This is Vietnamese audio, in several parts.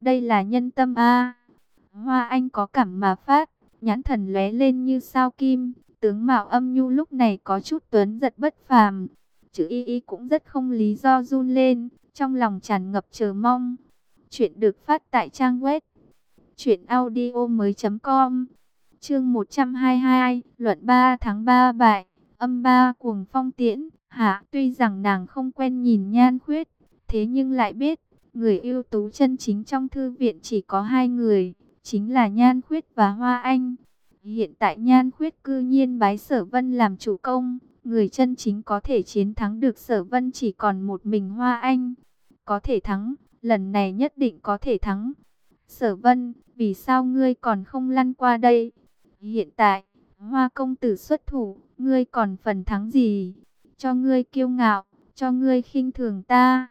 đây là nhân tâm a Hoa Anh có cảm mà phát, nhãn thần lóe lên như sao kim, tướng mạo âm nhu lúc này có chút tuấn giật bất phàm. Chữ y y cũng rất không lý do run lên, trong lòng tràn ngập chờ mong. Chuyện được phát tại trang web truyện audio mới .com Chương 122, luận 3 tháng 3 bại, âm 3 cuồng phong tiễn, hạ, tuy rằng nàng không quen nhìn Nhan Khuyết, thế nhưng lại biết, người ưu tú chân chính trong thư viện chỉ có hai người, chính là Nhan Khuyết và Hoa Anh. Hiện tại Nhan Khuyết cư nhiên bái Sở Vân làm chủ công, người chân chính có thể chiến thắng được Sở Vân chỉ còn một mình Hoa Anh. Có thể thắng, lần này nhất định có thể thắng. Sở Vân, vì sao ngươi còn không lăn qua đây? Hiện tại, Hoa công tử xuất thủ, ngươi còn phần thắng gì? Cho ngươi kiêu ngạo, cho ngươi khinh thường ta.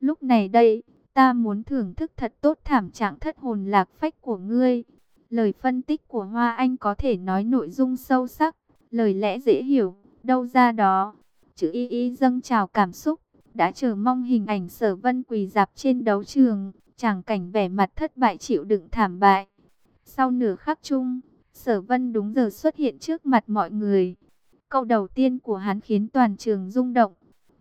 Lúc này đây, ta muốn thưởng thức thật tốt thảm trạng thất hồn lạc phách của ngươi. Lời phân tích của Hoa Anh có thể nói nội dung sâu sắc, lời lẽ dễ hiểu, đâu ra đó. Chữ y y dâng trào cảm xúc, đã chờ mong hình ảnh sở vân quỳ dạp trên đấu trường, chàng cảnh vẻ mặt thất bại chịu đựng thảm bại. Sau nửa khắc chung, sở vân đúng giờ xuất hiện trước mặt mọi người. Câu đầu tiên của hắn khiến toàn trường rung động.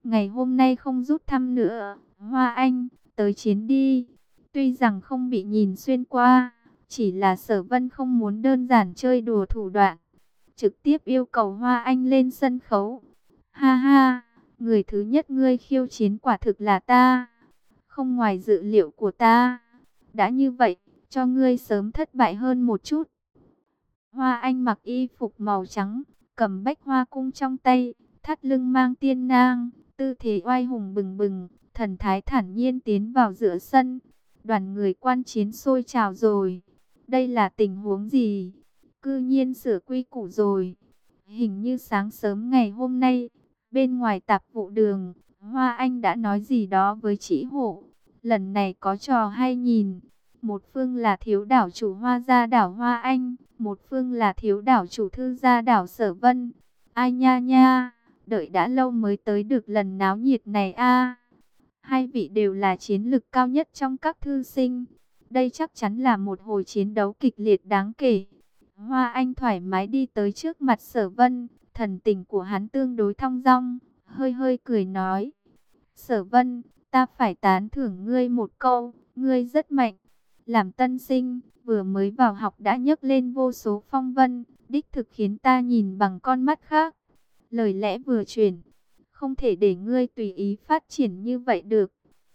Ngày hôm nay không rút thăm nữa, Hoa Anh, tới chiến đi. Tuy rằng không bị nhìn xuyên qua, chỉ là sở vân không muốn đơn giản chơi đùa thủ đoạn. Trực tiếp yêu cầu Hoa Anh lên sân khấu. Ha ha, người thứ nhất ngươi khiêu chiến quả thực là ta. Không ngoài dự liệu của ta. Đã như vậy, cho ngươi sớm thất bại hơn một chút. Hoa Anh mặc y phục màu trắng, cầm bách hoa cung trong tay, thắt lưng mang tiên nang, tư thế oai hùng bừng bừng, thần thái thản nhiên tiến vào giữa sân. Đoàn người quan chiến sôi trào rồi. Đây là tình huống gì? Cư nhiên sửa quy củ rồi. Hình như sáng sớm ngày hôm nay, bên ngoài tạp vụ đường, Hoa Anh đã nói gì đó với chị Hổ. Lần này có trò hay nhìn. Một phương là thiếu đảo chủ Hoa gia đảo Hoa Anh, một phương là thiếu đảo chủ thư gia đảo Sở Vân. Ai nha nha, đợi đã lâu mới tới được lần náo nhiệt này a. Hai vị đều là chiến lực cao nhất trong các thư sinh. Đây chắc chắn là một hồi chiến đấu kịch liệt đáng kể. Hoa Anh thoải mái đi tới trước mặt sở vân, thần tình của hắn tương đối thong dong, hơi hơi cười nói. Sở vân, ta phải tán thưởng ngươi một câu, ngươi rất mạnh. Làm tân sinh, vừa mới vào học đã nhấc lên vô số phong vân, đích thực khiến ta nhìn bằng con mắt khác. Lời lẽ vừa truyền, không thể để ngươi tùy ý phát triển như vậy được.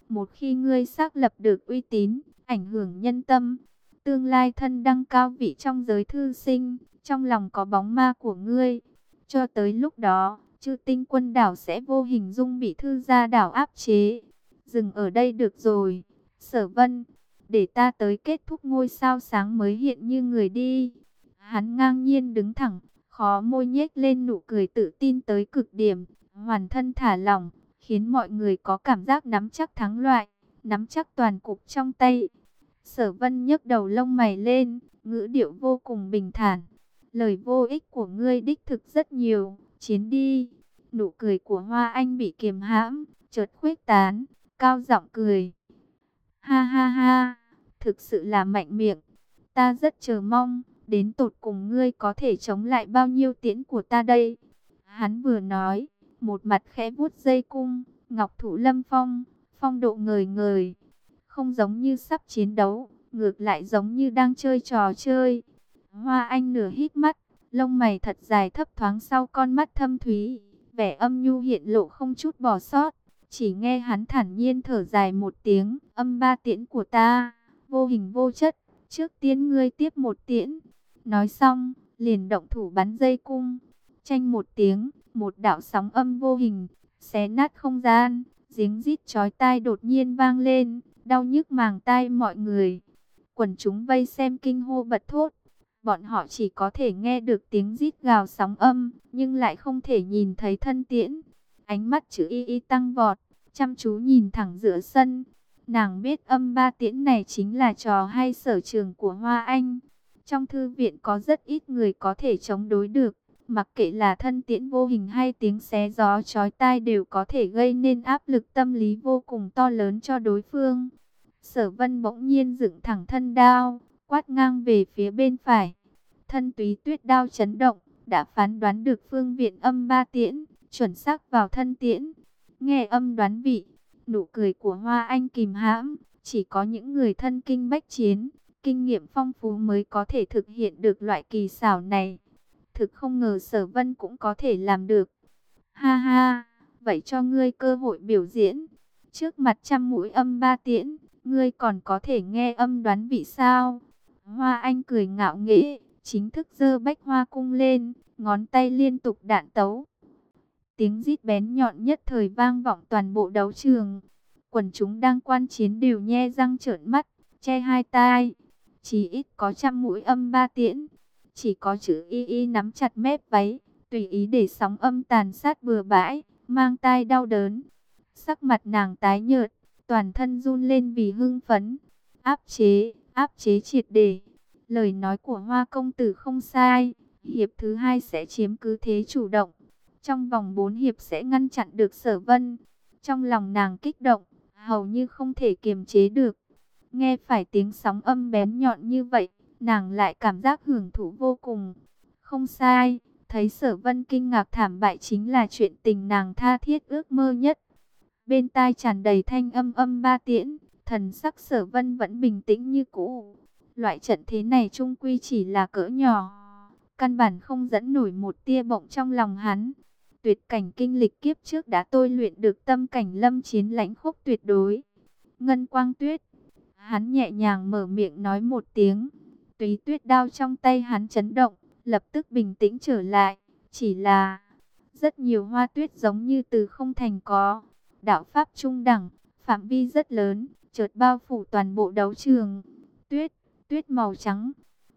Một khi ngươi xác lập được uy tín, ảnh hưởng nhân tâm, tương lai thân đăng cao vị trong giới thư sinh, trong lòng có bóng ma của ngươi. Cho tới lúc đó, chư tinh quân đảo sẽ vô hình dung bị thư gia đảo áp chế. Dừng ở đây được rồi, sở vân, để ta tới kết thúc ngôi sao sáng mới hiện như người đi. Hắn ngang nhiên đứng thẳng, khó môi nhếch lên nụ cười tự tin tới cực điểm, hoàn thân thả lỏng, khiến mọi người có cảm giác nắm chắc thắng loại, nắm chắc toàn cục trong tay. Sở vân nhấc đầu lông mày lên, ngữ điệu vô cùng bình thản. Lời vô ích của ngươi đích thực rất nhiều, chiến đi. Nụ cười của Hoa Anh bị kiềm hãm, chợt khuếch tán, cao giọng cười. Ha ha ha, thực sự là mạnh miệng. Ta rất chờ mong, đến tột cùng ngươi có thể chống lại bao nhiêu tiễn của ta đây. Hắn vừa nói, một mặt khẽ vuốt dây cung, ngọc thủ lâm phong, phong độ ngời ngời. Không giống như sắp chiến đấu, ngược lại giống như đang chơi trò chơi. Hoa Anh nửa hít mắt, lông mày thật dài thấp thoáng sau con mắt thâm thúy, vẻ âm nhu hiện lộ không chút bỏ sót. Chỉ nghe hắn thản nhiên thở dài một tiếng, âm ba tiễn của ta, vô hình vô chất, trước tiên ngươi tiếp một tiễn. Nói xong, liền động thủ bắn dây cung, tranh một tiếng, một đạo sóng âm vô hình, xé nát không gian, giếng rít chói tai đột nhiên vang lên, đau nhức màng tai mọi người. Quần chúng vây xem kinh hô bật thốt. Bọn họ chỉ có thể nghe được tiếng rít gào sóng âm, nhưng lại không thể nhìn thấy thân tiễn. Ánh mắt chữ y y tăng vọt, chăm chú nhìn thẳng giữa sân. Nàng biết âm ba tiễn này chính là trò hay sở trường của Hoa Anh. Trong thư viện có rất ít người có thể chống đối được. Mặc kệ là thân tiễn vô hình hay tiếng xé gió chói tai đều có thể gây nên áp lực tâm lý vô cùng to lớn cho đối phương. Sở vân bỗng nhiên dựng thẳng thân đao, quát ngang về phía bên phải. Thân túy tuyết đao chấn động, đã phán đoán được phương viện âm ba tiễn, chuẩn xác vào thân tiễn. Nghe âm đoán vị, nụ cười của Hoa Anh kìm hãm, chỉ có những người thân kinh bách chiến, kinh nghiệm phong phú mới có thể thực hiện được loại kỳ xảo này. Thực không ngờ sở vân cũng có thể làm được. Ha ha, vậy cho ngươi cơ hội biểu diễn. Trước mặt trăm mũi âm ba tiễn, ngươi còn có thể nghe âm đoán vị sao? Hoa Anh cười ngạo nghễ, chính thức dơ bách hoa cung lên, ngón tay liên tục đạn tấu. Tiếng rít bén nhọn nhất thời vang vọng toàn bộ đấu trường. Quần chúng đang quan chiến đều nhe răng trợn mắt, che hai tai. Chỉ ít có trăm mũi âm ba tiễn. Chỉ có chữ y y nắm chặt mép váy, tùy ý để sóng âm tàn sát bừa bãi, mang tai đau đớn. Sắc mặt nàng tái nhợt, toàn thân run lên vì hưng phấn. Áp chế, áp chế triệt để. Lời nói của Hoa Công Tử không sai, hiệp thứ hai sẽ chiếm cứ thế chủ động. Trong vòng 4 hiệp sẽ ngăn chặn được sở vân. Trong lòng nàng kích động, hầu như không thể kiềm chế được. Nghe phải tiếng sóng âm bén nhọn như vậy, nàng lại cảm giác hưởng thụ vô cùng. Không sai, thấy sở vân kinh ngạc thảm bại chính là chuyện tình nàng tha thiết ước mơ nhất. Bên tai tràn đầy thanh âm âm ba tiễn, thần sắc sở vân vẫn bình tĩnh như cũ. Loại trận thế này trung quy chỉ là cỡ nhỏ, căn bản không dẫn nổi một tia bộng trong lòng hắn. Tuyệt cảnh kinh lịch kiếp trước đã tôi luyện được tâm cảnh lâm chiến lãnh khốc tuyệt đối. Ngân quang tuyết, hắn nhẹ nhàng mở miệng nói một tiếng. Túy tuyết đao trong tay hắn chấn động, lập tức bình tĩnh trở lại. Chỉ là rất nhiều hoa tuyết giống như từ không thành có. Đạo Pháp trung đẳng, phạm vi rất lớn, chợt bao phủ toàn bộ đấu trường. Tuyết, tuyết màu trắng,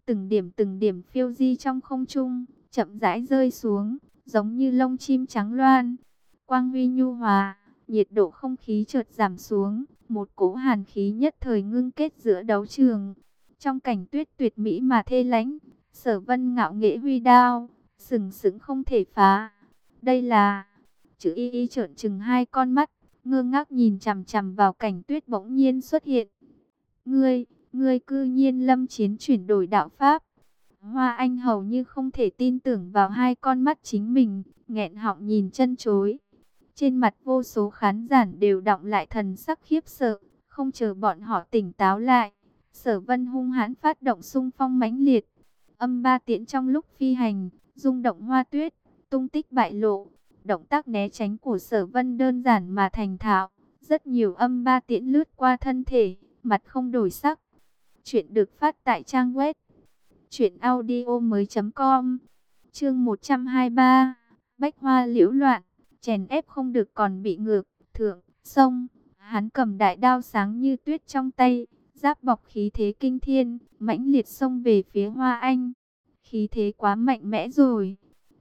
từng điểm từng điểm phiêu di trong không trung, chậm rãi rơi xuống, giống như lông chim trắng loan. Quang huy nhu hòa, nhiệt độ không khí chợt giảm xuống, một cỗ hàn khí nhất thời ngưng kết giữa đấu trường. Trong cảnh tuyết tuyệt mỹ mà thê lánh, sở vân ngạo nghệ huy đao, sừng sững không thể phá. Đây là... Chữ y y trợn trừng hai con mắt, ngơ ngác nhìn chằm chằm vào cảnh tuyết bỗng nhiên xuất hiện. Ngươi, ngươi cư nhiên lâm chiến chuyển đổi đạo pháp. Hoa Anh hầu như không thể tin tưởng vào hai con mắt chính mình, nghẹn họng nhìn chân chối. Trên mặt vô số khán giả đều động lại thần sắc khiếp sợ, không chờ bọn họ tỉnh táo lại. Sở vân hung hãn phát động xung phong mãnh liệt. Âm ba tiễn trong lúc phi hành, rung động hoa tuyết, tung tích bại lộ. Động tác né tránh của sở vân đơn giản mà thành thạo. Rất nhiều âm ba tiễn lướt qua thân thể, mặt không đổi sắc. Chuyện được phát tại trang web Chuyện audio mới com Chương 123 Bách hoa liễu loạn Chèn ép không được còn bị ngược Thượng, sông Hắn cầm đại đao sáng như tuyết trong tay Giáp bọc khí thế kinh thiên mãnh liệt xông về phía hoa anh Khí thế quá mạnh mẽ rồi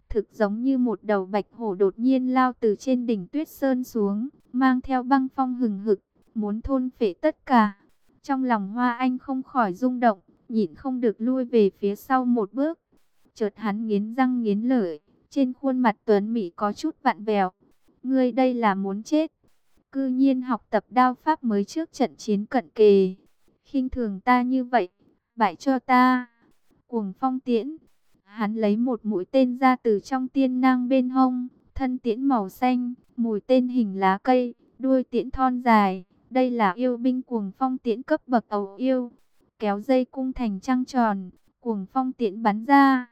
Thực giống như một đầu bạch hổ đột nhiên lao từ trên đỉnh tuyết sơn xuống Mang theo băng phong hừng hực Muốn thôn phệ tất cả Trong lòng hoa anh không khỏi rung động nhịn không được lui về phía sau một bước. Chợt hắn nghiến răng nghiến lợi, trên khuôn mặt Tuấn Mỹ có chút vặn vẹo. Ngươi đây là muốn chết. Cư nhiên học tập đao pháp mới trước trận chiến cận kề khinh thường ta như vậy, bại cho ta. Cuồng phong tiễn. Hắn lấy một mũi tên ra từ trong tiên nang bên hông, thân tiễn màu xanh, mùi tên hình lá cây, đuôi tiễn thon dài. Đây là yêu binh cuồng phong tiễn cấp bậc ẩu yêu kéo dây cung thành trăng tròn, cuồng phong tiễn bắn ra.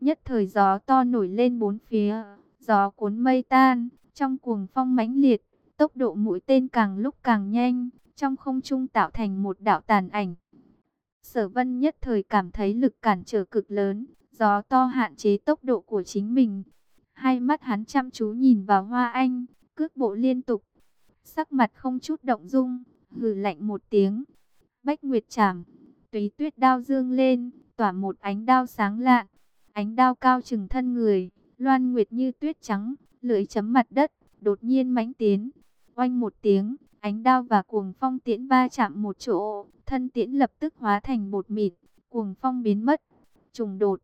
Nhất thời gió to nổi lên bốn phía, gió cuốn mây tan, trong cuồng phong mãnh liệt, tốc độ mũi tên càng lúc càng nhanh, trong không trung tạo thành một đạo tàn ảnh. Sở vân nhất thời cảm thấy lực cản trở cực lớn, gió to hạn chế tốc độ của chính mình. Hai mắt hắn chăm chú nhìn vào hoa anh, cước bộ liên tục, sắc mặt không chút động dung, hừ lạnh một tiếng. Bách Nguyệt Trảm Túy tuyết đao dương lên, tỏa một ánh đao sáng lạn. Ánh đao cao chừng thân người, loan nguyệt như tuyết trắng, lưỡi chấm mặt đất, đột nhiên mãnh tiến. Oanh một tiếng, ánh đao và cuồng phong tiễn ba chạm một chỗ, thân tiễn lập tức hóa thành bột mịt, cuồng phong biến mất. Trùng đột,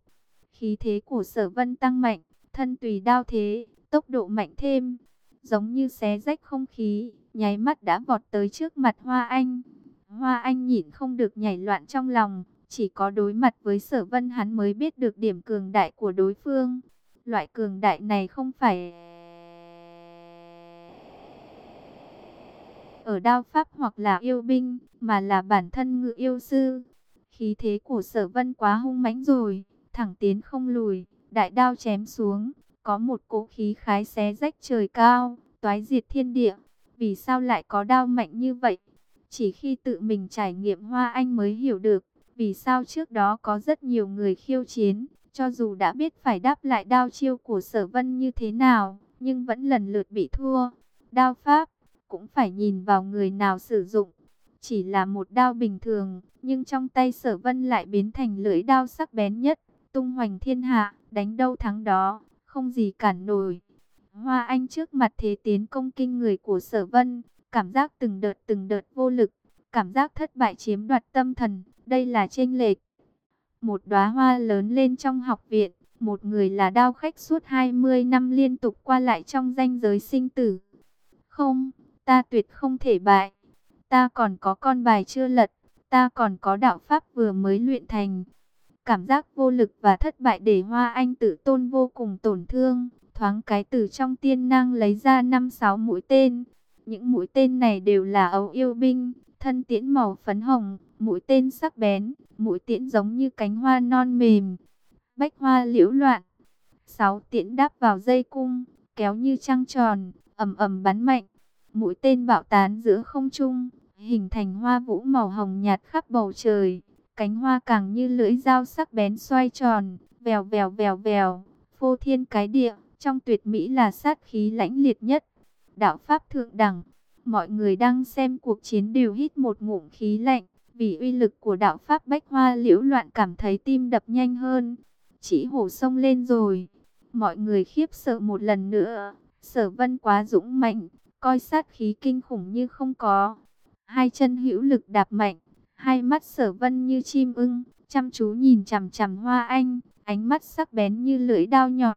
khí thế của sở vân tăng mạnh, thân tùy đao thế, tốc độ mạnh thêm, giống như xé rách không khí, nháy mắt đã vọt tới trước mặt hoa anh. Hoa Anh nhịn không được nhảy loạn trong lòng, chỉ có đối mặt với sở vân hắn mới biết được điểm cường đại của đối phương. Loại cường đại này không phải ở đao pháp hoặc là yêu binh, mà là bản thân ngự yêu sư. Khí thế của sở vân quá hung mãnh rồi, thẳng tiến không lùi, đại đao chém xuống, có một cỗ khí khái xé rách trời cao, toái diệt thiên địa. Vì sao lại có đao mạnh như vậy? Chỉ khi tự mình trải nghiệm hoa anh mới hiểu được, vì sao trước đó có rất nhiều người khiêu chiến, cho dù đã biết phải đáp lại đao chiêu của sở vân như thế nào, nhưng vẫn lần lượt bị thua. Đao pháp, cũng phải nhìn vào người nào sử dụng. Chỉ là một đao bình thường, nhưng trong tay sở vân lại biến thành lưỡi đao sắc bén nhất, tung hoành thiên hạ, đánh đâu thắng đó, không gì cản nổi. Hoa Anh trước mặt thế tiến công kinh người của sở vân, cảm giác từng đợt từng đợt vô lực, cảm giác thất bại chiếm đoạt tâm thần, đây là chênh lệch. Một đóa hoa lớn lên trong học viện, một người là đao khách suốt 20 năm liên tục qua lại trong danh giới sinh tử. Không, ta tuyệt không thể bại. Ta còn có con bài chưa lật, ta còn có đạo pháp vừa mới luyện thành. Cảm giác vô lực và thất bại để Hoa Anh tự tôn vô cùng tổn thương, thoáng cái từ trong tiên năng lấy ra năm sáu mũi tên. Những mũi tên này đều là ấu yêu binh, thân tiễn màu phấn hồng, mũi tên sắc bén, mũi tiễn giống như cánh hoa non mềm. Bách hoa liễu loạn, sáu tiễn đáp vào dây cung, kéo như trăng tròn, ầm ầm bắn mạnh. Mũi tên bạo tán giữa không trung, hình thành hoa vũ màu hồng nhạt khắp bầu trời. Cánh hoa càng như lưỡi dao sắc bén xoay tròn, vèo vèo vèo vèo, phô thiên cái địa, trong tuyệt mỹ là sát khí lãnh liệt nhất. Đạo Pháp Thượng Đẳng, mọi người đang xem cuộc chiến đều hít một ngụm khí lạnh, vì uy lực của đạo Pháp Bách Hoa liễu loạn cảm thấy tim đập nhanh hơn. Chỉ hổ sông lên rồi, mọi người khiếp sợ một lần nữa, sở vân quá dũng mạnh, coi sát khí kinh khủng như không có. Hai chân hữu lực đạp mạnh, hai mắt sở vân như chim ưng, chăm chú nhìn chằm chằm hoa anh, ánh mắt sắc bén như lưỡi đao nhọn,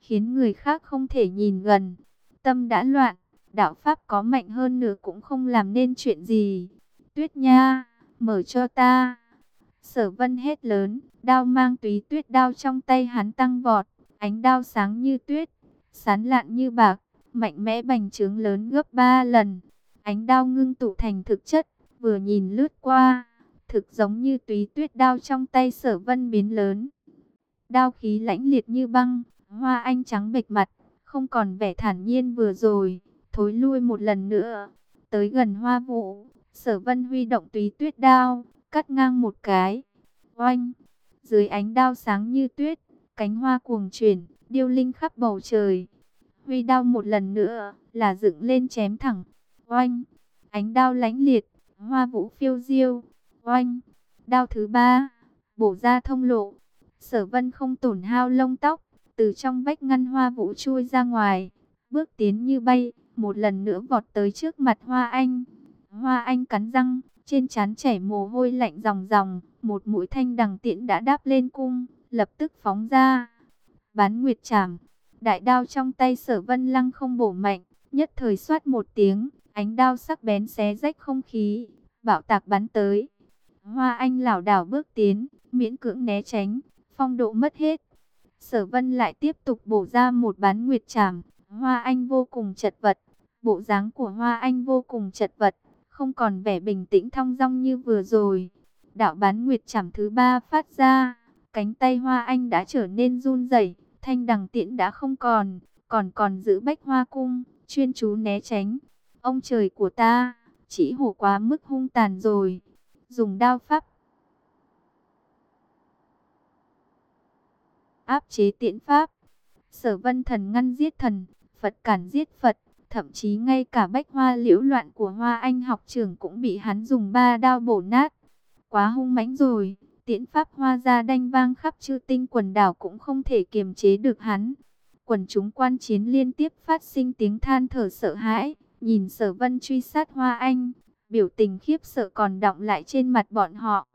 khiến người khác không thể nhìn gần. Tâm đã loạn, đạo pháp có mạnh hơn nữa cũng không làm nên chuyện gì. Tuyết nha, mở cho ta. Sở vân hết lớn, đao mang túy tuyết đao trong tay hắn tăng vọt, ánh đao sáng như tuyết, sán lạn như bạc, mạnh mẽ bành trướng lớn gấp ba lần. Ánh đao ngưng tụ thành thực chất, vừa nhìn lướt qua, thực giống như túy tuyết đao trong tay sở vân biến lớn. Đao khí lãnh liệt như băng, hoa anh trắng bệch mặt, không còn vẻ thản nhiên vừa rồi, thối lui một lần nữa. Tới gần hoa vũ, sở vân huy động túy tuyết đao, cắt ngang một cái. Oanh, dưới ánh đao sáng như tuyết, cánh hoa cuồng chuyển, điêu linh khắp bầu trời. Huy đao một lần nữa, là dựng lên chém thẳng. Oanh, ánh đao lãnh liệt, hoa vũ phiêu diêu. Oanh, đao thứ ba, bổ ra thông lộ. Sở vân không tổn hao lông tóc, từ trong vách ngăn hoa vũ chui ra ngoài. Bước tiến như bay, một lần nữa vọt tới trước mặt hoa anh. Hoa anh cắn răng, trên trán chảy mồ hôi lạnh ròng ròng. Một mũi thanh đằng tiễn đã đáp lên cung, lập tức phóng ra. Bán nguyệt chảm, đại đao trong tay sở vân lăng không bổ mạnh, nhất thời xoát một tiếng, ánh đao sắc bén xé rách không khí, bạo tạc bắn tới. Hoa Anh lảo đảo bước tiến, miễn cưỡng né tránh, phong độ mất hết. Sở Vân lại tiếp tục bổ ra một bán nguyệt trảm, Hoa Anh vô cùng chật vật. Bộ dáng của Hoa Anh vô cùng chật vật, không còn vẻ bình tĩnh thong dong như vừa rồi. Đạo bán nguyệt trảm thứ ba phát ra, cánh tay Hoa Anh đã trở nên run rẩy, thanh đằng tiễn đã không còn, còn còn giữ bách hoa cung, chuyên chú né tránh. Ông trời của ta, chỉ hổ quá mức hung tàn rồi dùng đao pháp áp chế tiễn pháp. Sở vân thần ngăn giết thần, Phật cản giết Phật, thậm chí ngay cả bách hoa liễu loạn của hoa anh học trưởng cũng bị hắn dùng ba đao bổ nát. Quá hung mãnh rồi, tiễn pháp hoa ra đanh vang khắp chư tinh quần đảo cũng không thể kiềm chế được hắn. Quần chúng quan chiến liên tiếp phát sinh tiếng than thở sợ hãi, nhìn sở vân truy sát hoa anh, biểu tình khiếp sợ còn đọng lại trên mặt bọn họ.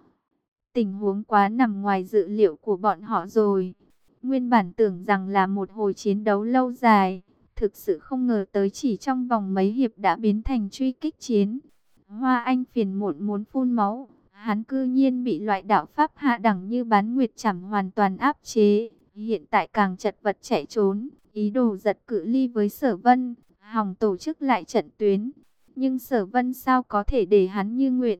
Tình huống quá nằm ngoài dự liệu của bọn họ rồi. Nguyên bản tưởng rằng là một hồi chiến đấu lâu dài, thực sự không ngờ tới chỉ trong vòng mấy hiệp đã biến thành truy kích chiến. Hoa Anh phiền muộn muốn phun máu, hắn cư nhiên bị loại đạo pháp hạ đẳng như bán nguyệt chảm hoàn toàn áp chế, hiện tại càng chật vật chạy trốn, ý đồ giật cự ly với sở vân, hòng tổ chức lại trận tuyến. Nhưng sở vân sao có thể để hắn như nguyện,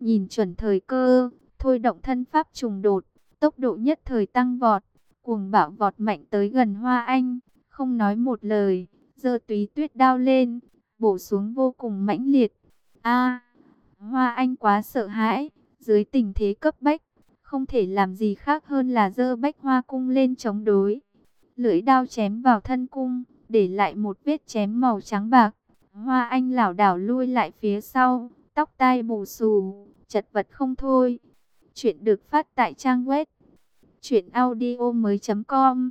nhìn chuẩn thời cơ, thôi động thân pháp trùng đột, tốc độ nhất thời tăng vọt, cuồng bạo vọt mạnh tới gần Hoa Anh, không nói một lời, giơ túy tuyết đao lên, bổ xuống vô cùng mãnh liệt. A, Hoa Anh quá sợ hãi, dưới tình thế cấp bách, không thể làm gì khác hơn là dơ bách hoa cung lên chống đối. Lưỡi đao chém vào thân cung, để lại một vết chém màu trắng bạc. Hoa Anh lảo đảo lui lại phía sau, tóc tai bù xù, chật vật không thôi. Chuyện được phát tại trang web truyệnaudiomoi.com.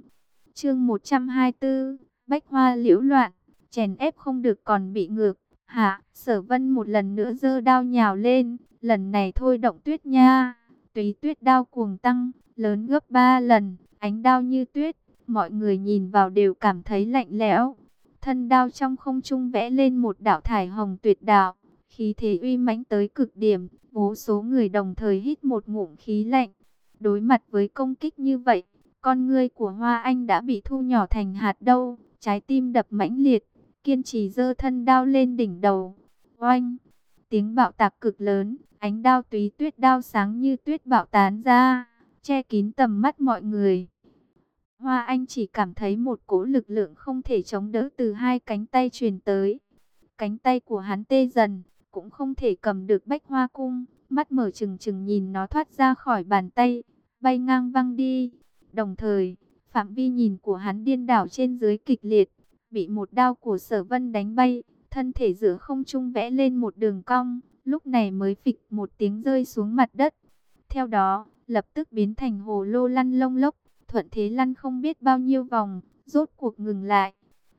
Chương 124, Bách Hoa liễu loạn, chèn ép không được còn bị ngược. Hạ, Sở Vân một lần nữa dơ đao nhào lên, lần này thôi động tuyết nha. Túy tuyết đao cuồng tăng, lớn gấp ba lần, ánh đao như tuyết, mọi người nhìn vào đều cảm thấy lạnh lẽo. Thân đao trong không trung vẽ lên một đạo thải hồng tuyệt đạo, khí thế uy mãnh tới cực điểm, vô số người đồng thời hít một ngụm khí lạnh. Đối mặt với công kích như vậy, con ngươi của Hoa Anh đã bị thu nhỏ thành hạt đâu, trái tim đập mãnh liệt, kiên trì giơ thân đao lên đỉnh đầu. Oanh! Tiếng bạo tạc cực lớn, ánh đao túy tuyết đao sáng như tuyết bạo tán ra, che kín tầm mắt mọi người. Hoa Anh chỉ cảm thấy một cỗ lực lượng không thể chống đỡ từ hai cánh tay truyền tới. Cánh tay của hắn tê dần, cũng không thể cầm được bách hoa cung, mắt mở trừng trừng nhìn nó thoát ra khỏi bàn tay, bay ngang văng đi. Đồng thời, phạm vi nhìn của hắn điên đảo trên dưới kịch liệt, bị một đao của sở vân đánh bay, thân thể giữa không trung vẽ lên một đường cong, lúc này mới phịch một tiếng rơi xuống mặt đất. Theo đó, lập tức biến thành hồ lô lăn lông lốc, thuận thế lăn không biết bao nhiêu vòng, rốt cuộc ngừng lại.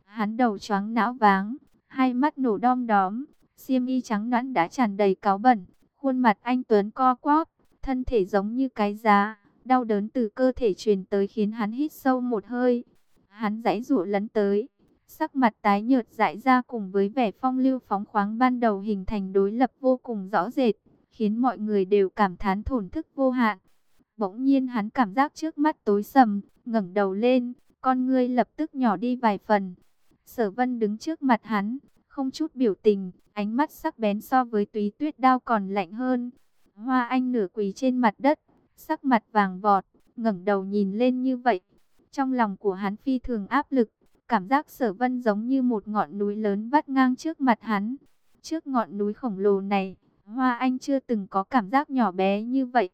Hắn đầu choáng não váng, hai mắt nổ đom đóm, xiêm y trắng nõn đã tràn đầy cáo bẩn, khuôn mặt anh Tuấn co quắp, thân thể giống như cái giá, đau đớn từ cơ thể truyền tới khiến hắn hít sâu một hơi. Hắn giãy dụa lấn tới, sắc mặt tái nhợt dại ra cùng với vẻ phong lưu phóng khoáng ban đầu hình thành đối lập vô cùng rõ rệt, khiến mọi người đều cảm thán thổn thức vô hạn. Bỗng nhiên hắn cảm giác trước mắt tối sầm, ngẩng đầu lên, con ngươi lập tức nhỏ đi vài phần. Sở Vân đứng trước mặt hắn, không chút biểu tình, ánh mắt sắc bén so với túy tuyết đao còn lạnh hơn. Hoa Anh nửa quỳ trên mặt đất, sắc mặt vàng vọt, ngẩng đầu nhìn lên như vậy. Trong lòng của hắn phi thường áp lực, cảm giác sở vân giống như một ngọn núi lớn vắt ngang trước mặt hắn. Trước ngọn núi khổng lồ này, Hoa Anh chưa từng có cảm giác nhỏ bé như vậy.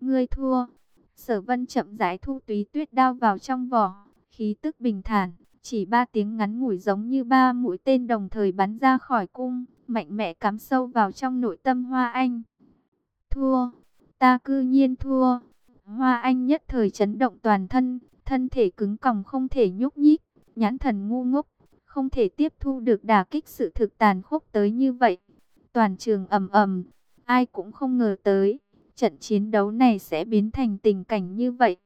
Ngươi thua. Sở vân chậm rãi thu túy tuyết đao vào trong vỏ, khí tức bình thản, chỉ ba tiếng ngắn ngủi giống như ba mũi tên đồng thời bắn ra khỏi cung, mạnh mẽ cắm sâu vào trong nội tâm Hoa Anh. Thua, ta cư nhiên thua. Hoa Anh nhất thời chấn động toàn thân, thân thể cứng còng không thể nhúc nhích, nhãn thần ngu ngốc, không thể tiếp thu được đả kích sự thực tàn khốc tới như vậy. Toàn trường ầm ầm, ai cũng không ngờ tới, trận chiến đấu này sẽ biến thành tình cảnh như vậy.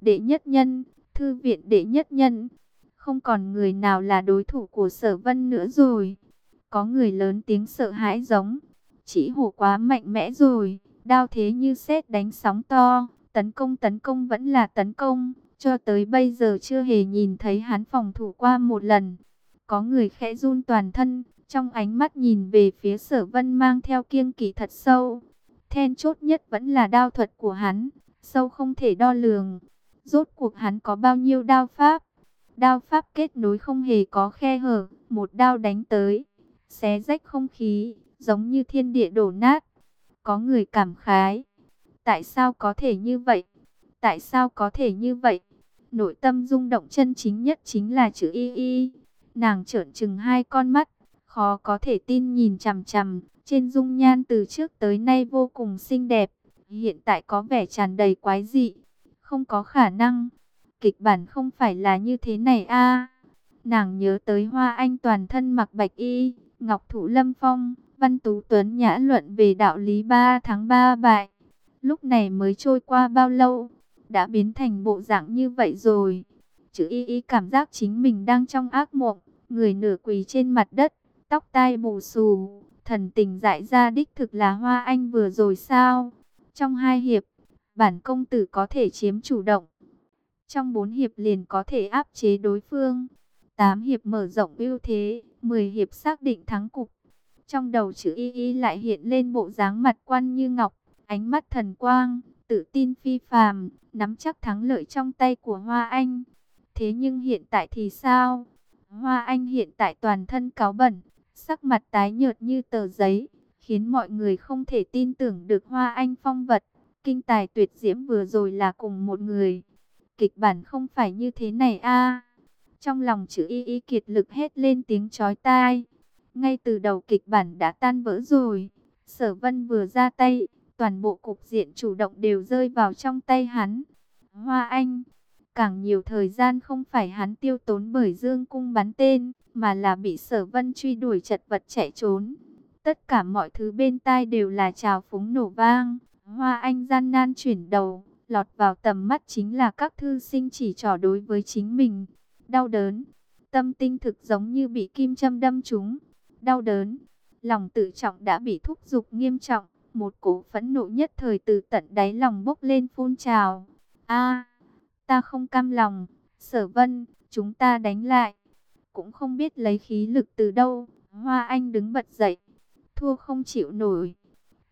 Đệ nhất nhân, thư viện đệ nhất nhân, không còn người nào là đối thủ của sở vân nữa rồi. Có người lớn tiếng sợ hãi giống, chỉ hổ quá mạnh mẽ rồi, đao thế như sét đánh sóng to, tấn công tấn công vẫn là tấn công, cho tới bây giờ chưa hề nhìn thấy hắn phòng thủ qua một lần. Có người khẽ run toàn thân, trong ánh mắt nhìn về phía sở vân mang theo kiêng kỳ thật sâu. Then chốt nhất vẫn là đao thuật của hắn, sâu không thể đo lường. Rốt cuộc hắn có bao nhiêu đao pháp? Đao pháp kết nối không hề có khe hở, một đao đánh tới, xé rách không khí, giống như thiên địa đổ nát. Có người cảm khái, tại sao có thể như vậy? Tại sao có thể như vậy? Nội tâm rung động chân chính nhất chính là chữ y y. Nàng trợn trừng hai con mắt, khó có thể tin nhìn chằm chằm, trên dung nhan từ trước tới nay vô cùng xinh đẹp, hiện tại có vẻ tràn đầy quái dị, không có khả năng. Kịch bản không phải là như thế này a. Nàng nhớ tới Hoa Anh toàn thân mặc bạch y, Ngọc Thụ Lâm Phong, Văn Tú Tuấn nhã luận về đạo lý 3 tháng 3 bại. Lúc này mới trôi qua bao lâu, đã biến thành bộ dạng như vậy rồi. Chữ y y cảm giác chính mình đang trong ác mộng, người nửa quỳ trên mặt đất, tóc tai bù xù, Thần tình dại ra đích thực là Hoa Anh vừa rồi sao? Trong hai hiệp, bản công tử có thể chiếm chủ động. Trong bốn hiệp liền có thể áp chế đối phương. Tám hiệp mở rộng ưu thế, 10 hiệp xác định thắng cục. Trong đầu chữ y y lại hiện lên bộ dáng mặt quan như ngọc, ánh mắt thần quang, tự tin phi phàm, nắm chắc thắng lợi trong tay của Hoa Anh. Thế nhưng hiện tại thì sao? Hoa Anh hiện tại toàn thân cáo bẩn, sắc mặt tái nhợt như tờ giấy, khiến mọi người không thể tin tưởng được Hoa Anh phong vật. Kinh tài tuyệt diễm vừa rồi là cùng một người. Kịch bản không phải như thế này a. Trong lòng chữ y y kiệt lực hết lên tiếng chói tai. Ngay từ đầu kịch bản đã tan vỡ rồi. Sở vân vừa ra tay, toàn bộ cục diện chủ động đều rơi vào trong tay hắn. Hoa Anh, càng nhiều thời gian không phải hắn tiêu tốn bởi dương cung bắn tên, mà là bị sở vân truy đuổi chật vật chạy trốn. Tất cả mọi thứ bên tai đều là trào phúng nổ vang. Hoa Anh gian nan chuyển đầu, lọt vào tầm mắt chính là các thư sinh chỉ trỏ đối với chính mình. Đau đớn, tâm tinh thực giống như bị kim châm đâm trúng. Đau đớn, lòng tự trọng đã bị thúc giục nghiêm trọng. Một cổ phẫn nộ nhất thời từ tận đáy lòng bốc lên phun trào. a ta không cam lòng, sở vân, chúng ta đánh lại. Cũng không biết lấy khí lực từ đâu, Hoa Anh đứng bật dậy, thua không chịu nổi.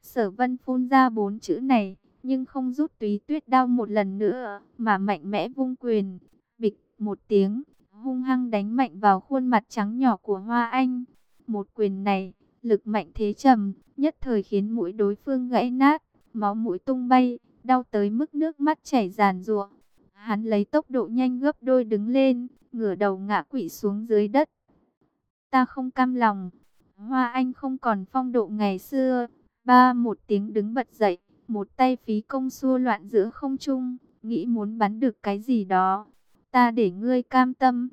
Sở vân phun ra bốn chữ này, nhưng không rút túy tuyết đao một lần nữa, mà mạnh mẽ vung quyền, bịch một tiếng, hung hăng đánh mạnh vào khuôn mặt trắng nhỏ của Hoa Anh. Một quyền này, lực mạnh thế trầm, nhất thời khiến mũi đối phương gãy nát, máu mũi tung bay, đau tới mức nước mắt chảy ràn rụa. Hắn lấy tốc độ nhanh gấp đôi đứng lên, ngửa đầu ngã quỵ xuống dưới đất. Ta không cam lòng, Hoa Anh không còn phong độ ngày xưa, ba một tiếng đứng bật dậy, một tay phí công xua loạn giữa không trung, nghĩ muốn bắn được cái gì đó. Ta để ngươi cam tâm.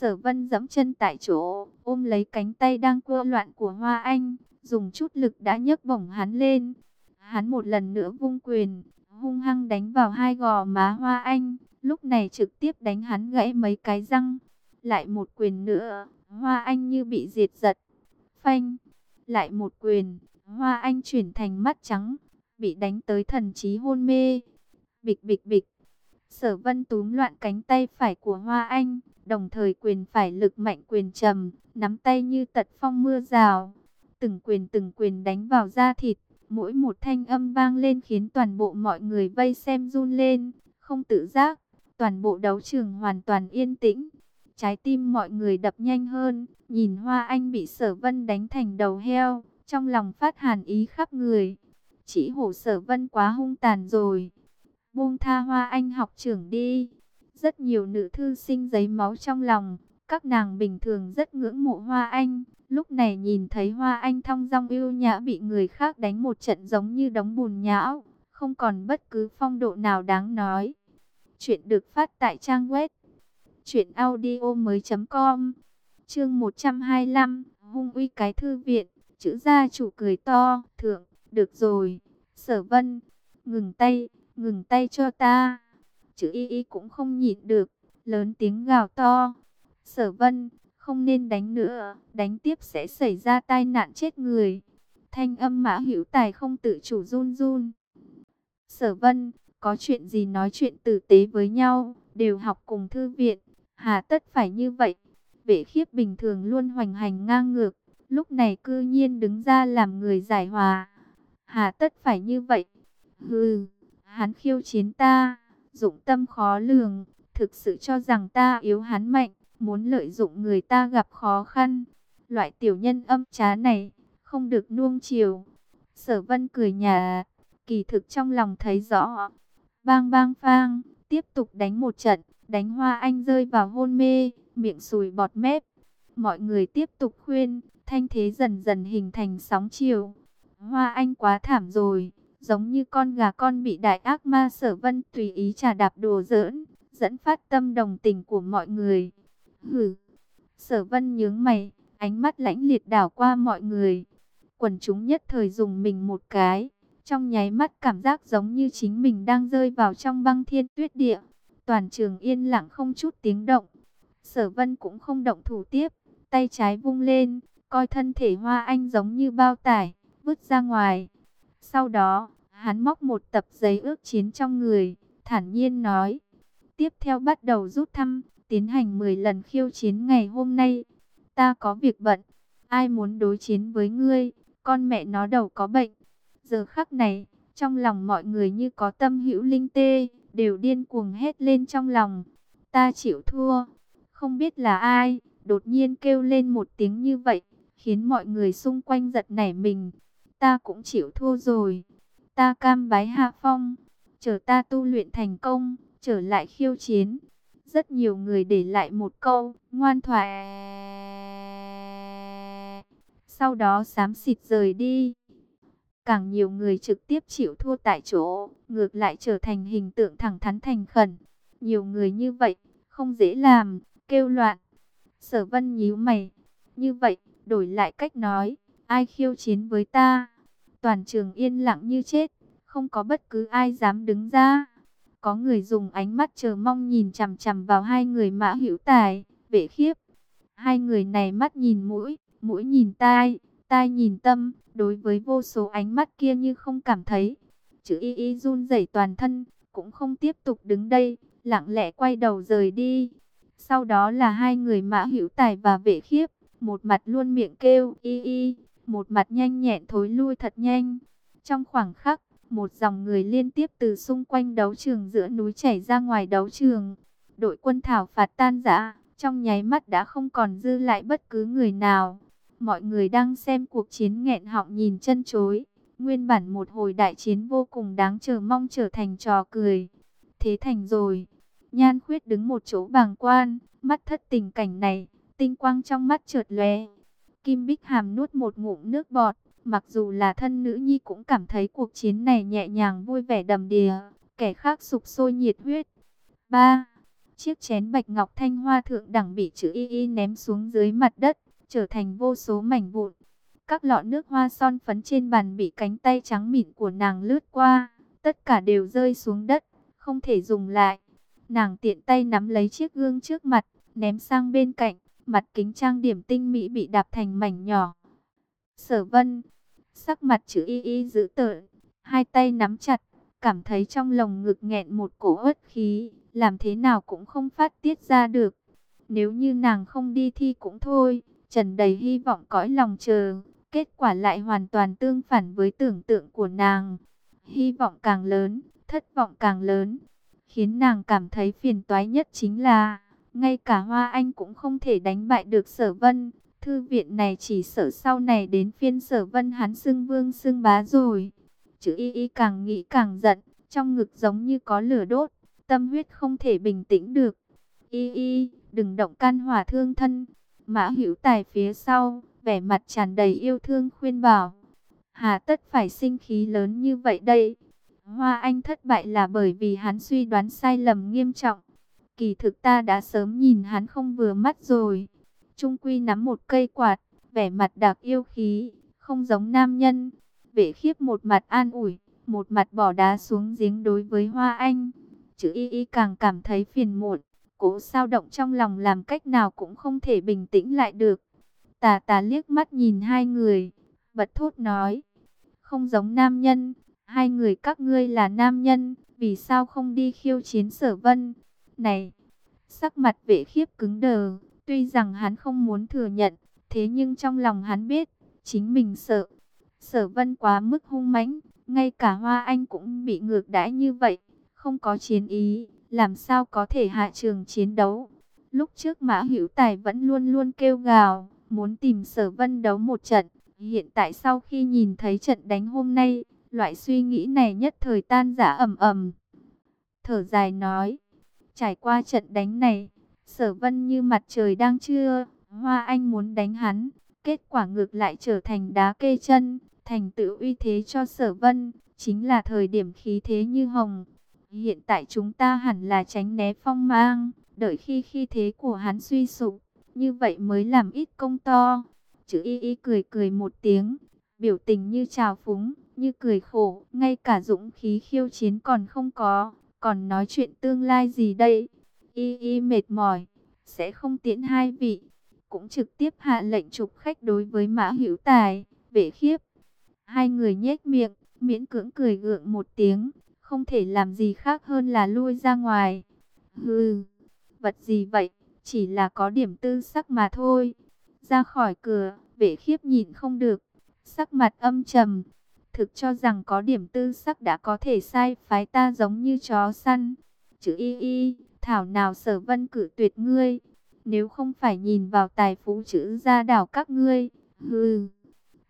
Sở vân dẫm chân tại chỗ, ôm lấy cánh tay đang cua loạn của Hoa Anh, dùng chút lực đã nhấc bổng hắn lên. Hắn một lần nữa vung quyền, hung hăng đánh vào hai gò má Hoa Anh, lúc này trực tiếp đánh hắn gãy mấy cái răng. Lại một quyền nữa, Hoa Anh như bị diệt giật. Phanh, lại một quyền, Hoa Anh chuyển thành mắt trắng, bị đánh tới thần trí hôn mê. Bịch bịch bịch, sở vân túm loạn cánh tay phải của Hoa Anh, đồng thời quyền phải lực mạnh quyền trầm, nắm tay như tật phong mưa rào. Từng quyền từng quyền đánh vào da thịt, mỗi một thanh âm vang lên khiến toàn bộ mọi người vây xem run lên, không tự giác, toàn bộ đấu trường hoàn toàn yên tĩnh. Trái tim mọi người đập nhanh hơn, nhìn Hoa Anh bị sở vân đánh thành đầu heo, trong lòng phát hàn ý khắp người. Chỉ hổ sở vân quá hung tàn rồi. Buông tha Hoa Anh học trưởng đi. Rất nhiều nữ thư sinh giấy máu trong lòng. Các nàng bình thường rất ngưỡng mộ Hoa Anh. Lúc này nhìn thấy Hoa Anh thong dong yêu nhã bị người khác đánh một trận giống như đóng bùn nhão. Không còn bất cứ phong độ nào đáng nói. Chuyện được phát tại trang web. Chuyện audio mới com Chương 125 Hung uy cái thư viện Chữ gia chủ cười to Thượng được rồi, sở vân, ngừng tay, ngừng tay cho ta. Chữ y y cũng không nhịn được, lớn tiếng gào to. Sở vân, không nên đánh nữa, đánh tiếp sẽ xảy ra tai nạn chết người. Thanh âm mã hữu tài không tự chủ run run. Sở vân, có chuyện gì nói chuyện tử tế với nhau, đều học cùng thư viện, hà tất phải như vậy. Vệ khiếp bình thường luôn hoành hành ngang ngược, lúc này cư nhiên đứng ra làm người giải hòa. Hà tất phải như vậy. Hừ, hắn khiêu chiến ta, dụng tâm khó lường, thực sự cho rằng ta yếu hắn mạnh, muốn lợi dụng người ta gặp khó khăn. Loại tiểu nhân âm trá này, không được nuông chiều. Sở vân cười nhà, kỳ thực trong lòng thấy rõ. Bang bang phang, tiếp tục đánh một trận, đánh hoa anh rơi vào hôn mê, miệng sùi bọt mép. Mọi người tiếp tục khuyên, thanh thế dần dần hình thành sóng chiều. Hoa Anh quá thảm rồi, giống như con gà con bị đại ác ma sở vân tùy ý trà đạp đồ giỡn, dẫn phát tâm đồng tình của mọi người. Hừ, sở vân nhướng mày, ánh mắt lãnh liệt đảo qua mọi người. Quần chúng nhất thời dùng mình một cái, trong nháy mắt cảm giác giống như chính mình đang rơi vào trong băng thiên tuyết địa. Toàn trường yên lặng không chút tiếng động. Sở vân cũng không động thủ tiếp, tay trái vung lên, coi thân thể Hoa Anh giống như bao tải, vứt ra ngoài. Sau đó, hắn móc một tập giấy ước chiến trong người, thản nhiên nói. Tiếp theo bắt đầu rút thăm, tiến hành 10 lần khiêu chiến ngày hôm nay. Ta có việc bận, ai muốn đối chiến với ngươi, con mẹ nó đầu có bệnh. Giờ khắc này, trong lòng mọi người như có tâm hữu linh tê, đều điên cuồng hét lên trong lòng. Ta chịu thua, không biết là ai, đột nhiên kêu lên một tiếng như vậy, khiến mọi người xung quanh giật nảy mình. Ta cũng chịu thua rồi, ta cam bái hạ phong, chờ ta tu luyện thành công, trở lại khiêu chiến. Rất nhiều người để lại một câu, ngoan thoại. Sau đó xám xịt rời đi. Càng nhiều người trực tiếp chịu thua tại chỗ, ngược lại trở thành hình tượng thẳng thắn thành khẩn. Nhiều người như vậy, không dễ làm, kêu loạn. Sở vân nhíu mày, như vậy, đổi lại cách nói, ai khiêu chiến với ta? Toàn trường yên lặng như chết, không có bất cứ ai dám đứng ra. Có người dùng ánh mắt chờ mong nhìn chằm chằm vào hai người mã hữu tài, vệ khiếp. Hai người này mắt nhìn mũi, mũi nhìn tai, tai nhìn tâm, đối với vô số ánh mắt kia như không cảm thấy. Chữ y y run rẩy toàn thân, cũng không tiếp tục đứng đây, lặng lẽ quay đầu rời đi. Sau đó là hai người mã hữu tài và vệ khiếp, một mặt luôn miệng kêu y y, một mặt nhanh nhẹn thối lui thật nhanh. Trong khoảng khắc, một dòng người liên tiếp từ xung quanh đấu trường giữa núi chảy ra ngoài đấu trường. Đội quân thảo phạt tan rã, trong nháy mắt đã không còn dư lại bất cứ người nào. Mọi người đang xem cuộc chiến nghẹn họng nhìn chân chối. Nguyên bản một hồi đại chiến vô cùng đáng chờ mong trở thành trò cười. Thế thành rồi. Nhan khuyết đứng một chỗ bàng quan, mắt thất tình cảnh này, tinh quang trong mắt chợt lóe. Kim Bích Hàm nuốt một ngụm nước bọt, mặc dù là thân nữ nhi cũng cảm thấy cuộc chiến này nhẹ nhàng vui vẻ đầm đìa, kẻ khác sục sôi nhiệt huyết. 3. Chiếc chén bạch ngọc thanh hoa thượng đẳng bị chữ y y ném xuống dưới mặt đất, trở thành vô số mảnh vụn. Các lọ nước hoa son phấn trên bàn bị cánh tay trắng mịn của nàng lướt qua, tất cả đều rơi xuống đất, không thể dùng lại. Nàng tiện tay nắm lấy chiếc gương trước mặt, ném sang bên cạnh, mặt kính trang điểm tinh mỹ bị đạp thành mảnh nhỏ. Sở vân, sắc mặt chữ y y giữ tợn, hai tay nắm chặt, cảm thấy trong lồng ngực nghẹn một cổ uất khí, làm thế nào cũng không phát tiết ra được. Nếu như nàng không đi thi cũng thôi, trần đầy hy vọng cõi lòng chờ, kết quả lại hoàn toàn tương phản với tưởng tượng của nàng. Hy vọng càng lớn, thất vọng càng lớn, khiến nàng cảm thấy phiền toái nhất chính là, ngay cả Hoa Anh cũng không thể đánh bại được sở vân. Thư viện này chỉ sợ sau này đến phiên sở vân hắn xưng vương xưng bá rồi. Chữ y y càng nghĩ càng giận, trong ngực giống như có lửa đốt, tâm huyết không thể bình tĩnh được. Y y, đừng động can hỏa thương thân. Mã hữu tài phía sau, vẻ mặt tràn đầy yêu thương khuyên bảo. Hà tất phải sinh khí lớn như vậy đây. Hoa Anh thất bại là bởi vì hắn suy đoán sai lầm nghiêm trọng. Kỳ thực ta đã sớm nhìn hắn không vừa mắt rồi. Trung Quy nắm một cây quạt, vẻ mặt đặc yêu khí, không giống nam nhân. Vệ khiếp một mặt an ủi, một mặt bỏ đá xuống giếng đối với Hoa Anh. Chữ y y càng cảm thấy phiền muộn, cố sao động trong lòng làm cách nào cũng không thể bình tĩnh lại được. Tà tà liếc mắt nhìn hai người, bật thốt nói, không giống nam nhân, hai người các ngươi là nam nhân, vì sao không đi khiêu chiến sở vân? Này, sắc mặt vệ khiếp cứng đờ, tuy rằng hắn không muốn thừa nhận, thế nhưng trong lòng hắn biết, chính mình sợ. Sở vân quá mức hung mãnh, ngay cả Hoa Anh cũng bị ngược đãi như vậy, không có chiến ý, làm sao có thể hạ trường chiến đấu. Lúc trước Mã Hữu Tài vẫn luôn luôn kêu gào, muốn tìm sở vân đấu một trận. Hiện tại sau khi nhìn thấy trận đánh hôm nay, loại suy nghĩ này nhất thời tan rã ầm ầm. Thở dài nói, Trải qua trận đánh này, sở vân như mặt trời đang trưa, Hoa Anh muốn đánh hắn, kết quả ngược lại trở thành đá kê chân, thành tựu uy thế cho sở vân, chính là thời điểm khí thế như hồng. Hiện tại chúng ta hẳn là tránh né phong mang, đợi khi khí thế của hắn suy sụp, như vậy mới làm ít công to. Chữ y y cười cười một tiếng, biểu tình như trào phúng, như cười khổ, ngay cả dũng khí khiêu chiến còn không có, còn nói chuyện tương lai gì đây? Y y mệt mỏi, sẽ không tiễn hai vị. cũng trực tiếp hạ lệnh trục khách đối với Mã Hữu Tài, vệ khiếp. Hai người nhếch miệng, miễn cưỡng cười gượng một tiếng, không thể làm gì khác hơn là lui ra ngoài. Hừ, vật gì vậy, chỉ là có điểm tư sắc mà thôi. Ra khỏi cửa, vệ khiếp nhìn không được, sắc mặt âm trầm. Thực cho rằng có điểm tư sắc đã có thể sai phái ta giống như chó săn. Chữ y y, thảo nào sở vân cử tuyệt ngươi. Nếu không phải nhìn vào tài phú chữ gia đảo các ngươi, hừ.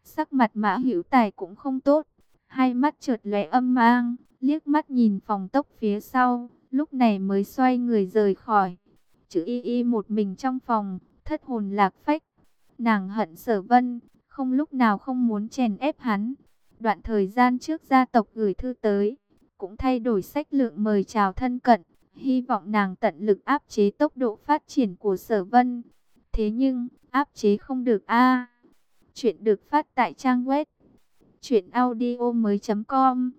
Sắc mặt mã hữu tài cũng không tốt. Hai mắt trượt lóe âm mang, liếc mắt nhìn phòng tốc phía sau, lúc này mới xoay người rời khỏi. Chữ y y một mình trong phòng, thất hồn lạc phách. Nàng hận sở vân, không lúc nào không muốn chèn ép hắn. Đoạn thời gian trước gia tộc gửi thư tới, cũng thay đổi sách lượng mời chào thân cận, hy vọng nàng tận lực áp chế tốc độ phát triển của sở vân. Thế nhưng, áp chế không được a Chuyện được phát tại trang web chuyện audio mới chấm com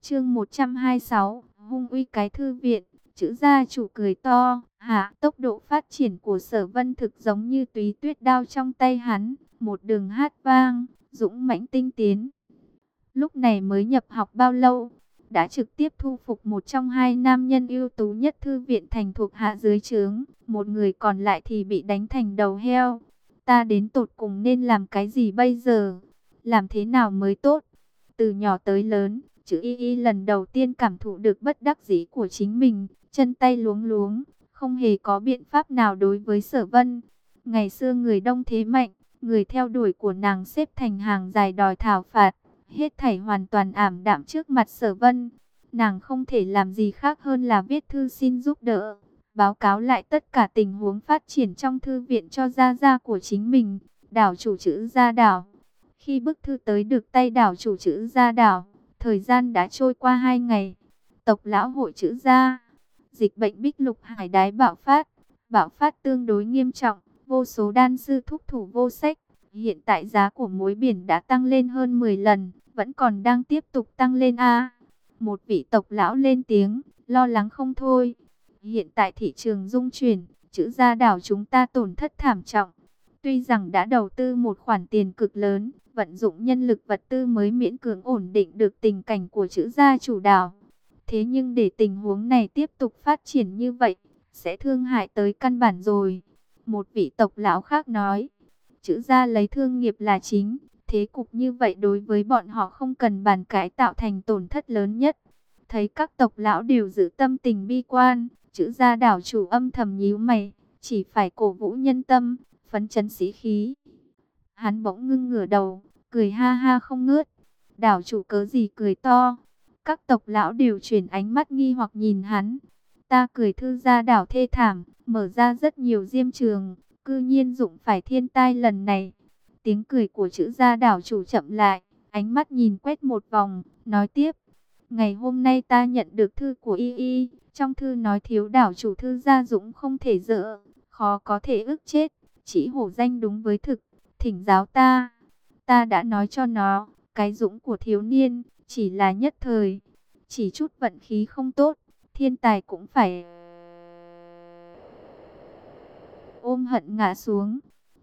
Chương 126, hung uy cái thư viện, chữ gia chủ cười to, hạ tốc độ phát triển của sở vân thực giống như túy tuyết đao trong tay hắn, một đường hát vang, dũng mãnh tinh tiến. Lúc này mới nhập học bao lâu, đã trực tiếp thu phục một trong hai nam nhân ưu tú nhất thư viện thành thuộc hạ dưới trướng, một người còn lại thì bị đánh thành đầu heo. Ta đến tột cùng nên làm cái gì bây giờ? Làm thế nào mới tốt? Từ nhỏ tới lớn, chữ y y lần đầu tiên cảm thụ được bất đắc dĩ của chính mình, chân tay luống luống, không hề có biện pháp nào đối với sở vân. Ngày xưa người đông thế mạnh, người theo đuổi của nàng xếp thành hàng dài đòi thảo phạt, hết thảy hoàn toàn ảm đạm trước mặt sở vân. Nàng không thể làm gì khác hơn là viết thư xin giúp đỡ, báo cáo lại tất cả tình huống phát triển trong thư viện cho gia gia của chính mình, đảo chủ chữ gia đảo. Khi bức thư tới được tay đảo chủ chữ gia đảo, thời gian đã trôi qua hai ngày. Tộc lão hội chữ gia, dịch bệnh bích lục hải đái bạo phát, bạo phát tương đối nghiêm trọng, vô số đan sư thúc thủ vô sách. Hiện tại giá của muối biển đã tăng lên hơn 10 lần, vẫn còn đang tiếp tục tăng lên a. một vị tộc lão lên tiếng, lo lắng không thôi. Hiện tại thị trường dung chuyển, chữ gia đảo chúng ta tổn thất thảm trọng. Tuy rằng đã đầu tư một khoản tiền cực lớn, vận dụng nhân lực vật tư mới miễn cưỡng ổn định được tình cảnh của chữ gia chủ đảo. Thế nhưng để tình huống này tiếp tục phát triển như vậy, sẽ thương hại tới căn bản rồi. Một vị tộc lão khác nói, chữ gia lấy thương nghiệp là chính, thế cục như vậy đối với bọn họ không cần bàn cãi tạo thành tổn thất lớn nhất. Thấy các tộc lão đều giữ tâm tình bi quan, chữ gia đảo chủ âm thầm nhíu mày, chỉ phải cổ vũ nhân tâm, phấn chấn sĩ khí. Hắn bỗng ngưng ngửa đầu, cười ha ha không ngớt. Đảo chủ cớ gì cười to. Các tộc lão đều chuyển ánh mắt nghi hoặc nhìn hắn. Ta cười thư ra đảo thê thảm, mở ra rất nhiều diêm trường, cư nhiên dụng phải thiên tai lần này. Tiếng cười của chữ gia đảo chủ chậm lại, ánh mắt nhìn quét một vòng, nói tiếp. Ngày hôm nay ta nhận được thư của Y Y, trong thư nói thiếu đảo chủ thư gia dũng không thể dỡ, khó có thể ức chết, chỉ hổ danh đúng với thực, thỉnh giáo ta. Ta đã nói cho nó, cái dũng của thiếu niên, chỉ là nhất thời, chỉ chút vận khí không tốt, thiên tài cũng phải ôm hận ngã xuống.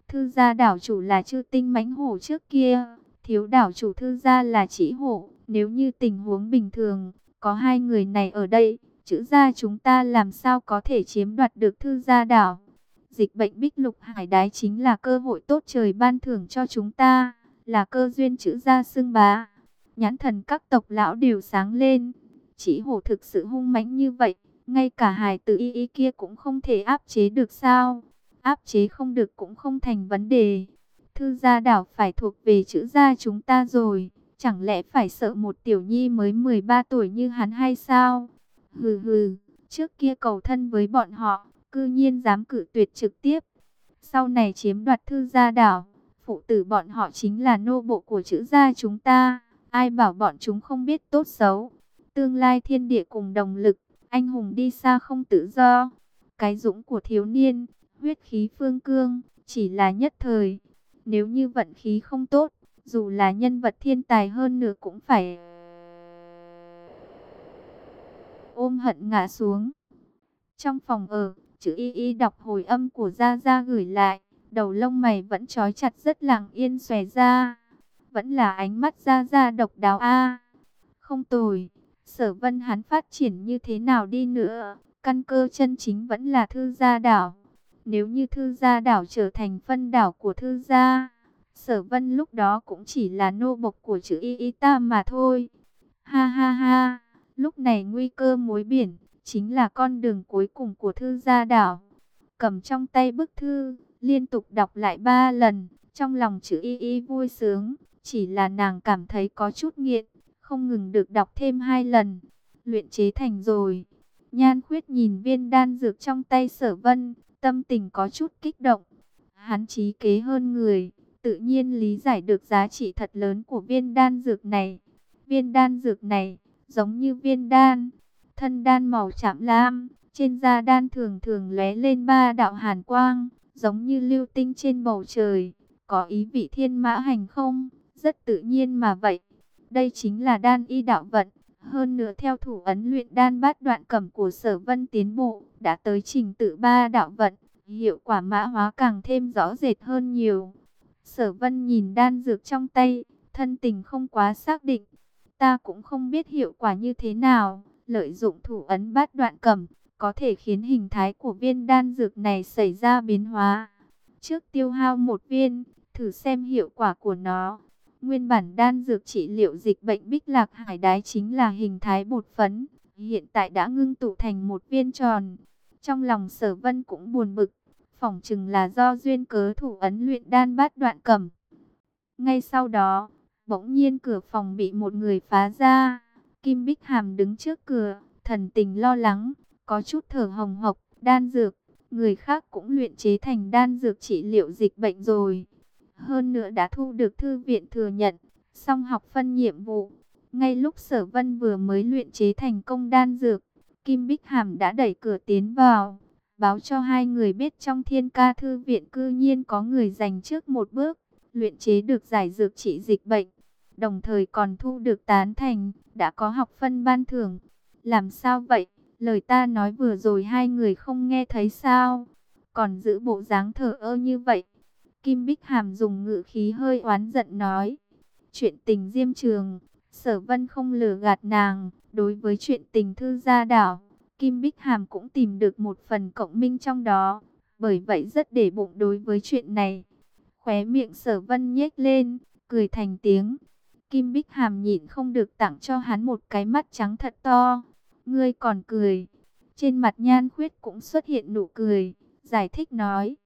Thư gia đảo chủ là chư tinh mãnh hổ trước kia, thiếu đảo chủ thư gia là chỉ hổ. Nếu như tình huống bình thường, có hai người này ở đây, chữ gia chúng ta làm sao có thể chiếm đoạt được thư gia đảo. Dịch bệnh bích lục hải đái chính là cơ hội tốt trời ban thưởng cho chúng ta, là cơ duyên chữ gia xưng bá. Nhãn thần các tộc lão đều sáng lên, chỉ hổ thực sự hung mãnh như vậy, ngay cả hài tử y y kia cũng không thể áp chế được sao áp chế không được cũng không thành vấn đề. Thư gia đảo phải thuộc về chữ gia chúng ta rồi, chẳng lẽ phải sợ một tiểu nhi mới 13 tuổi như hắn hay sao? Hừ hừ, trước kia cầu thân với bọn họ, cư nhiên dám cử tuyệt trực tiếp. Sau này chiếm đoạt thư gia đảo, phụ tử bọn họ chính là nô bộ của chữ gia chúng ta. Ai bảo bọn chúng không biết tốt xấu. Tương lai thiên địa cùng đồng lực, anh hùng đi xa không tự do. Cái dũng của thiếu niên, huyết khí phương cương, chỉ là nhất thời. Nếu như vận khí không tốt, dù là nhân vật thiên tài hơn nữa cũng phải ôm hận ngã xuống. Trong phòng ở, chữ y y đọc hồi âm của Gia Gia gửi lại, đầu lông mày vẫn trói chặt rất lặng yên xòe ra. Vẫn là ánh mắt gia gia độc đáo a. không tồi, sở vân hắn phát triển như thế nào đi nữa, căn cơ chân chính vẫn là thư gia đảo. Nếu như thư gia đảo trở thành phân đảo của thư gia, sở vân lúc đó cũng chỉ là nô bộc của chữ y y ta mà thôi. Ha ha ha, lúc này nguy cơ mối biển, chính là con đường cuối cùng của thư gia đảo. Cầm trong tay bức thư, liên tục đọc lại ba lần, trong lòng chữ y y vui sướng, chỉ là nàng cảm thấy có chút nghiện, không ngừng được đọc thêm hai lần. Luyện chế thành rồi. Nhan khuyết nhìn viên đan dược trong tay sở vân, tâm tình có chút kích động. Hắn trí kế hơn người, tự nhiên lý giải được giá trị thật lớn của viên đan dược này. Viên đan dược này, giống như viên đan, thân đan màu chạm lam, trên da đan thường thường lóe lên ba đạo hàn quang, giống như lưu tinh trên bầu trời, có ý vị thiên mã hành không, rất tự nhiên mà vậy. Đây chính là đan y đạo vận, hơn nữa theo thủ ấn luyện đan bát đoạn cẩm của sở vân tiến bộ, đã tới trình tự ba đạo vận, hiệu quả mã hóa càng thêm rõ rệt hơn nhiều. Sở vân nhìn đan dược trong tay, thân tình không quá xác định. Ta cũng không biết hiệu quả như thế nào, lợi dụng thủ ấn bát đoạn cẩm, có thể khiến hình thái của viên đan dược này xảy ra biến hóa. Trước tiêu hao một viên, thử xem hiệu quả của nó. Nguyên bản đan dược trị liệu dịch bệnh bích lạc hải đái chính là hình thái bột phấn, hiện tại đã ngưng tụ thành một viên tròn. Trong lòng sở vân cũng buồn bực, phỏng chừng là do duyên cớ thủ ấn luyện đan bát đoạn cầm. Ngay sau đó, bỗng nhiên cửa phòng bị một người phá ra. Kim Bích Hàm đứng trước cửa, thần tình lo lắng, có chút thở hồng hộc, đan dược. Người khác cũng luyện chế thành đan dược trị liệu dịch bệnh rồi. Hơn nữa đã thu được thư viện thừa nhận, xong học phân nhiệm vụ. Ngay lúc sở vân vừa mới luyện chế thành công đan dược, Kim Bích Hàm đã đẩy cửa tiến vào, báo cho hai người biết trong thiên ca thư viện cư nhiên có người giành trước một bước, luyện chế được giải dược trị dịch bệnh, đồng thời còn thu được tán thành, đã có học phân ban thưởng. Làm sao vậy? Lời ta nói vừa rồi hai người không nghe thấy sao? Còn giữ bộ dáng thở ơ như vậy. Kim Bích Hàm dùng ngữ khí hơi oán giận nói. Chuyện tình diêm trường, sở vân không lừa gạt nàng. Đối với chuyện tình thư gia đảo, Kim Bích Hàm cũng tìm được một phần cộng minh trong đó. Bởi vậy rất để bụng đối với chuyện này. Khóe miệng sở vân nhếch lên, cười thành tiếng. Kim Bích Hàm nhịn không được tặng cho hắn một cái mắt trắng thật to. Ngươi còn cười. Trên mặt nhan khuyết cũng xuất hiện nụ cười, giải thích nói.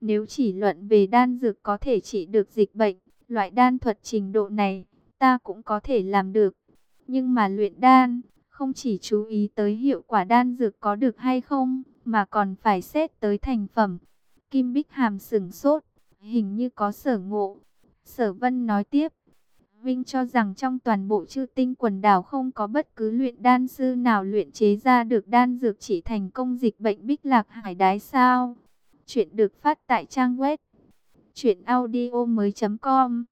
Nếu chỉ luận về đan dược có thể trị được dịch bệnh, loại đan thuật trình độ này, ta cũng có thể làm được. Nhưng mà luyện đan, không chỉ chú ý tới hiệu quả đan dược có được hay không, mà còn phải xét tới thành phẩm. Kim Bích Hàm sừng sốt, hình như có sở ngộ. Sở Vân nói tiếp, Vinh cho rằng trong toàn bộ chư tinh quần đảo không có bất cứ luyện đan sư nào luyện chế ra được đan dược chỉ thành công dịch bệnh bích lạc hải đái sao. Chuyện được phát tại trang web truyệnaudiomoi.com.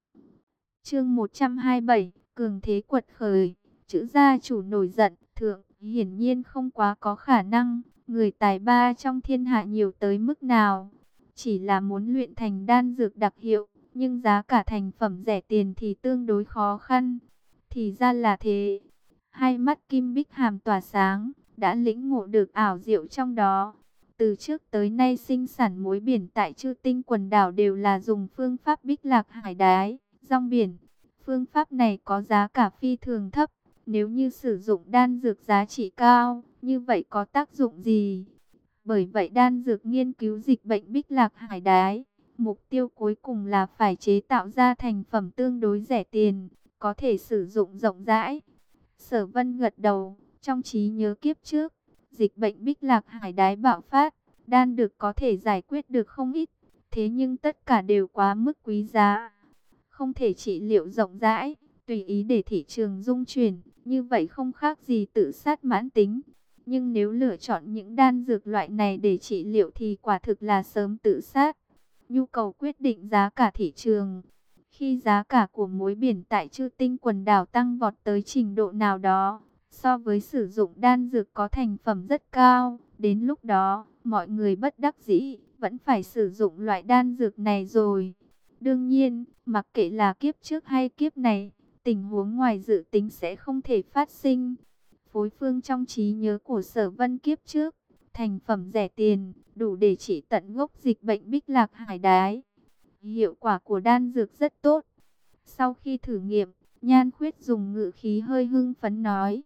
Chương 127, cường thế quật khởi, chữ gia chủ nổi giận, thượng, hiển nhiên không quá có khả năng, người tài ba trong thiên hạ nhiều tới mức nào, chỉ là muốn luyện thành đan dược đặc hiệu, nhưng giá cả thành phẩm rẻ tiền thì tương đối khó khăn. Thì ra là thế. Hai mắt Kim Bích Hàm tỏa sáng, đã lĩnh ngộ được ảo diệu trong đó. Từ trước tới nay sinh sản muối biển tại chư tinh quần đảo đều là dùng phương pháp bích lạc hải đái, rong biển. Phương pháp này có giá cả phi thường thấp. Nếu như sử dụng đan dược giá trị cao, như vậy có tác dụng gì? Bởi vậy đan dược nghiên cứu dịch bệnh bích lạc hải đái. Mục tiêu cuối cùng là phải chế tạo ra thành phẩm tương đối rẻ tiền, có thể sử dụng rộng rãi. Sở vân gật đầu, trong trí nhớ kiếp trước, dịch bệnh bích lạc hải đái bạo phát, đan được có thể giải quyết được không ít, thế nhưng tất cả đều quá mức quý giá. Không thể trị liệu rộng rãi, tùy ý để thị trường dung chuyển, như vậy không khác gì tự sát mãn tính. Nhưng nếu lựa chọn những đan dược loại này để trị liệu thì quả thực là sớm tự sát. Nhu cầu quyết định giá cả thị trường. Khi giá cả của muối biển tại chư tinh quần đảo tăng vọt tới trình độ nào đó, so với sử dụng đan dược có thành phẩm rất cao, đến lúc đó, mọi người bất đắc dĩ, vẫn phải sử dụng loại đan dược này rồi. Đương nhiên, mặc kệ là kiếp trước hay kiếp này, tình huống ngoài dự tính sẽ không thể phát sinh. Phối phương trong trí nhớ của sở vân kiếp trước, thành phẩm rẻ tiền, đủ để trị tận gốc dịch bệnh bích lạc hải đái. Hiệu quả của đan dược rất tốt. Sau khi thử nghiệm, Nhan Khuyết dùng ngự khí hơi hưng phấn nói,